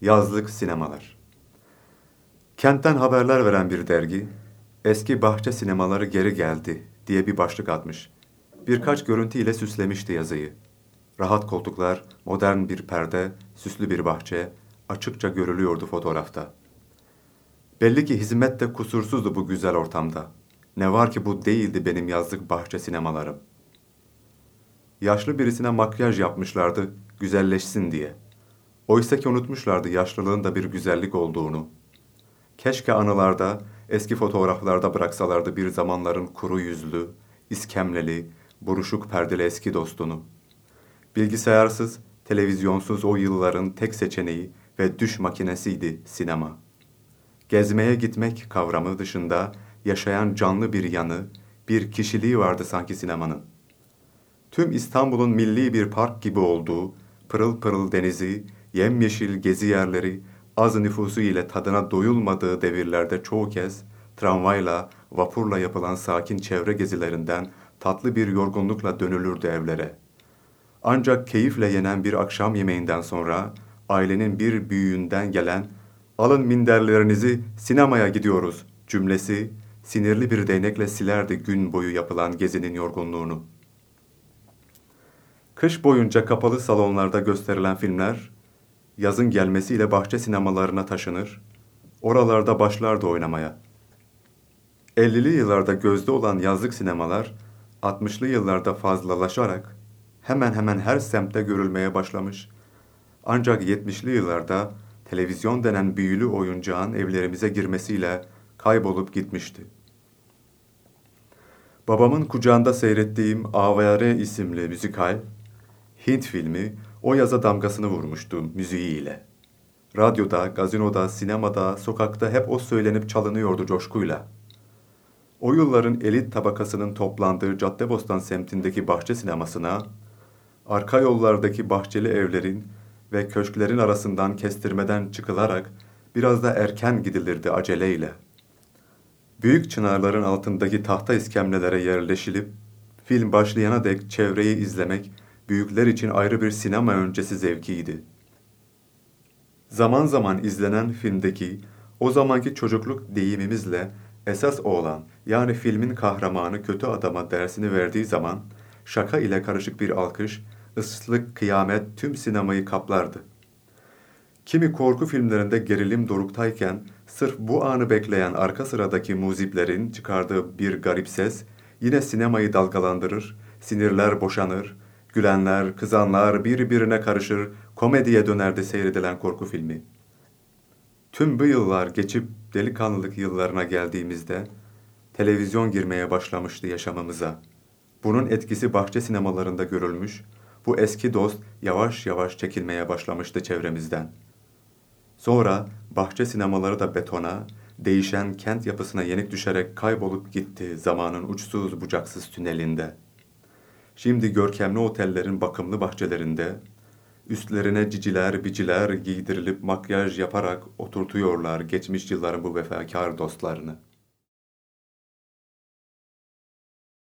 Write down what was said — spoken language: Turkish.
Yazlık sinemalar. Kentten haberler veren bir dergi, eski bahçe sinemaları geri geldi diye bir başlık atmış. Birkaç görüntü ile süslemişti yazıyı. Rahat koltuklar, modern bir perde, süslü bir bahçe açıkça görülüyordu fotoğrafta. Belli ki hizmet de kusursuzdu bu güzel ortamda. Ne var ki bu değildi benim yazlık bahçe sinemalarım. Yaşlı birisine makyaj yapmışlardı, güzelleşsin diye. Oysa ki unutmuşlardı yaşlılığın da bir güzellik olduğunu. Keşke anılarda, eski fotoğraflarda bıraksalardı bir zamanların kuru yüzlü, iskemleli, buruşuk perdeli eski dostunu. Bilgisayarsız, televizyonsuz o yılların tek seçeneği ve düş makinesiydi sinema. Gezmeye gitmek kavramı dışında yaşayan canlı bir yanı, bir kişiliği vardı sanki sinemanın. Tüm İstanbul'un milli bir park gibi olduğu, pırıl pırıl denizi, yemyeşil gezi yerleri, az nüfusu ile tadına doyulmadığı devirlerde çoğu kez tramvayla, vapurla yapılan sakin çevre gezilerinden tatlı bir yorgunlukla dönülürdü evlere. Ancak keyifle yenen bir akşam yemeğinden sonra ailenin bir büyüğünden gelen "Alın minderlerinizi sinemaya gidiyoruz." cümlesi sinirli bir değnekle silerdi gün boyu yapılan gezinin yorgunluğunu. Kış boyunca kapalı salonlarda gösterilen filmler yazın gelmesiyle bahçe sinemalarına taşınır, oralarda başlardı oynamaya. 50'li yıllarda gözde olan yazlık sinemalar 60'lı yıllarda fazlalaşarak hemen hemen her semtte görülmeye başlamış. Ancak 70'li yıllarda televizyon denen büyülü oyuncağın evlerimize girmesiyle kaybolup gitmişti. Babamın kucağında seyrettiğim Avare isimli müzikal, Hint filmi o yaza damgasını vurmuştu müziğiyle. Radyoda, gazinoda, sinemada, sokakta hep o söylenip çalınıyordu coşkuyla. O yılların elit tabakasının toplandığı Caddebostan semtindeki bahçe sinemasına, arka yollardaki bahçeli evlerin ve köşklerin arasından kestirmeden çıkılarak biraz da erken gidilirdi aceleyle. Büyük çınarların altındaki tahta iskemlelere yerleşilip, film başlayana dek çevreyi izlemek, büyükler için ayrı bir sinema öncesi zevkiydi. Zaman zaman izlenen filmdeki o zamanki çocukluk deyimimizle esas oğlan yani filmin kahramanı kötü adama dersini verdiği zaman şaka ile karışık bir alkış, ıslık, kıyamet tüm sinemayı kaplardı. Kimi korku filmlerinde gerilim doruktayken sırf bu anı bekleyen arka sıradaki muziplerin çıkardığı bir garip ses yine sinemayı dalgalandırır, sinirler boşanır, Gülenler, kızanlar birbirine karışır, komediye dönerdi seyredilen korku filmi. Tüm bu yıllar geçip delikanlılık yıllarına geldiğimizde televizyon girmeye başlamıştı yaşamımıza. Bunun etkisi bahçe sinemalarında görülmüş, bu eski dost yavaş yavaş çekilmeye başlamıştı çevremizden. Sonra bahçe sinemaları da betona, değişen kent yapısına yenik düşerek kaybolup gitti zamanın uçsuz bucaksız tünelinde.'' Şimdi görkemli otellerin bakımlı bahçelerinde üstlerine ciciler, biciler giydirilip makyaj yaparak oturtuyorlar geçmiş yılların bu vefakar dostlarını.